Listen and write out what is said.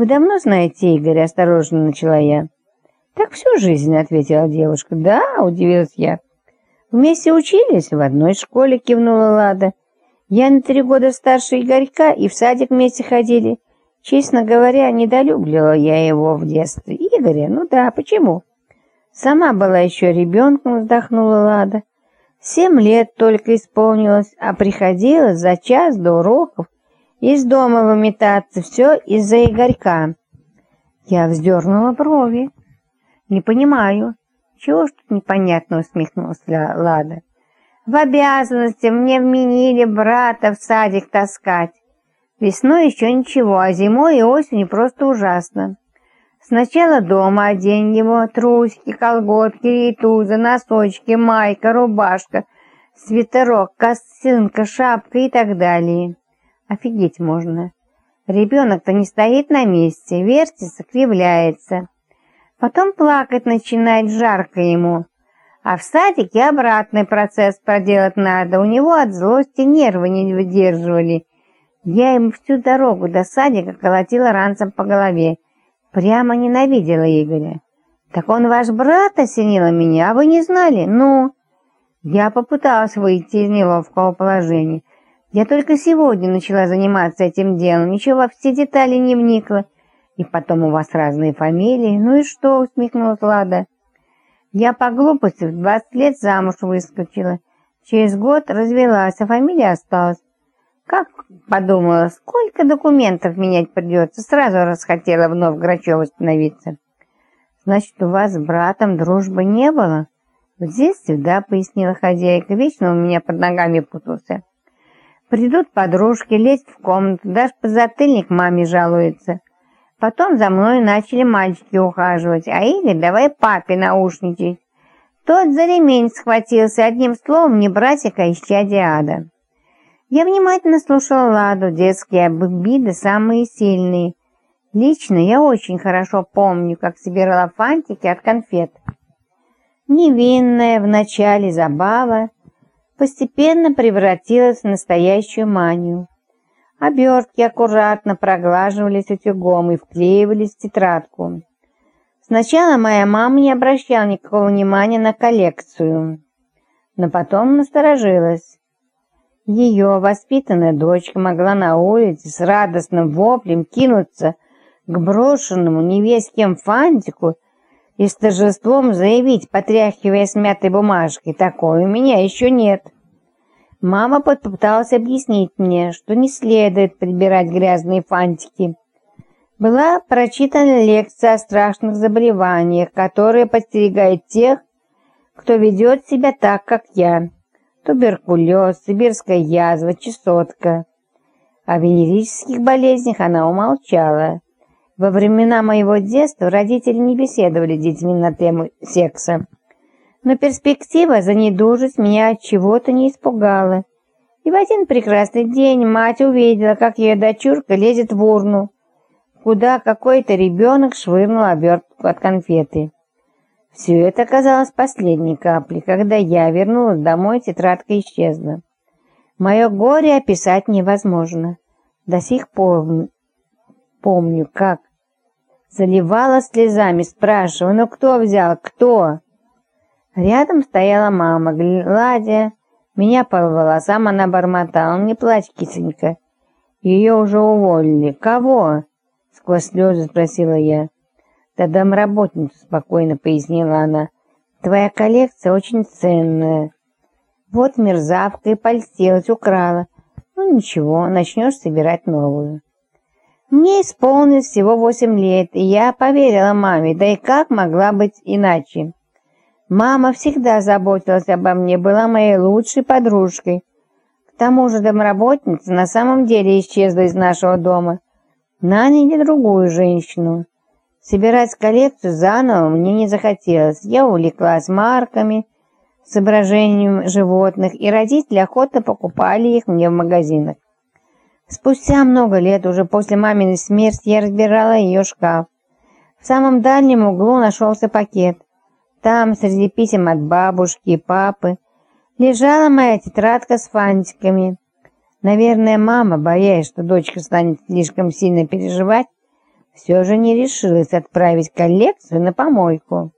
«Вы давно знаете Игоря?» – осторожно начала я. «Так всю жизнь», – ответила девушка. «Да», – удивилась я. «Вместе учились?» «В одной школе», – кивнула Лада. «Я на три года старше Игорька и в садик вместе ходили. Честно говоря, недолюбливала я его в детстве. Игоря? Ну да, почему?» «Сама была еще ребенком», – вздохнула Лада. «Семь лет только исполнилось, а приходила за час до уроков из дома выметаться, все из-за Игорька». Я вздернула брови. «Не понимаю, чего ж тут непонятно?» — усмехнулась Лада. «В обязанности мне вменили брата в садик таскать. Весной еще ничего, а зимой и осенью просто ужасно. Сначала дома одень его, трусики, колготки, рейтузы, носочки, майка, рубашка, свитерок, косынка, шапка и так далее. Офигеть можно. Ребенок-то не стоит на месте, вертится, кривляется. Потом плакать начинает жарко ему. А в садике обратный процесс проделать надо. У него от злости нервы не выдерживали. Я ему всю дорогу до садика колотила ранцем по голове. Прямо ненавидела Игоря. «Так он ваш брат осенила меня, а вы не знали? Ну?» Я попыталась выйти из неловкого положения. Я только сегодня начала заниматься этим делом, ничего во все детали не вникла. И потом у вас разные фамилии. Ну и что, усмехнулась Лада. Я по глупости в 20 лет замуж выскочила. Через год развелась, а фамилия осталась. Как подумала, сколько документов менять придется, сразу расхотела вновь Грачева становиться. Значит, у вас с братом дружбы не было? В детстве, да, пояснила хозяйка, вечно у меня под ногами путался. Придут подружки, лезть в комнату, даже подзатыльник маме жалуется. Потом за мной начали мальчики ухаживать, а Игорь давай папе наушничать. Тот за ремень схватился, одним словом, не братик, а исчадие ада. Я внимательно слушала Ладу, детские обиды самые сильные. Лично я очень хорошо помню, как собирала фантики от конфет. Невинная в начале забава постепенно превратилась в настоящую манию. Обертки аккуратно проглаживались утюгом и вклеивались в тетрадку. Сначала моя мама не обращала никакого внимания на коллекцию, но потом насторожилась. Ее воспитанная дочка могла на улице с радостным воплем кинуться к брошенному невестским фантику и с торжеством заявить, потряхивая смятой бумажкой, «Такой у меня еще нет». Мама попыталась объяснить мне, что не следует прибирать грязные фантики. Была прочитана лекция о страшных заболеваниях, которые подстерегают тех, кто ведет себя так, как я. Туберкулез, сибирская язва, чесотка. О венерических болезнях она умолчала. Во времена моего детства родители не беседовали с детьми на тему секса. Но перспектива занедужить меня от чего-то не испугала. И в один прекрасный день мать увидела, как ее дочурка лезет в урну, куда какой-то ребенок швырнул обертку от конфеты. Все это оказалось последней каплей. Когда я вернулась домой, тетрадка исчезла. Мое горе описать невозможно. До сих пор помню, как заливала слезами, спрашивая, ну кто взял, кто? Рядом стояла мама, гладя меня по волосам, она бормотала. «Не плачь, кисонька, ее уже уволили». «Кого?» — сквозь слезы спросила я. «Да домработницу», — спокойно пояснила она. «Твоя коллекция очень ценная. Вот мерзавка и польстилась, украла. Ну ничего, начнешь собирать новую». Мне исполнилось всего восемь лет, и я поверила маме, да и как могла быть иначе. Мама всегда заботилась обо мне, была моей лучшей подружкой. К тому же домработница на самом деле исчезла из нашего дома. Наняли другую женщину. Собирать коллекцию заново мне не захотелось. Я увлеклась марками с изображением животных, и родители охотно покупали их мне в магазинах. Спустя много лет, уже после маминой смерти, я разбирала ее шкаф. В самом дальнем углу нашелся пакет – там, среди писем от бабушки и папы, лежала моя тетрадка с фантиками. Наверное, мама, боясь, что дочка станет слишком сильно переживать, все же не решилась отправить коллекцию на помойку.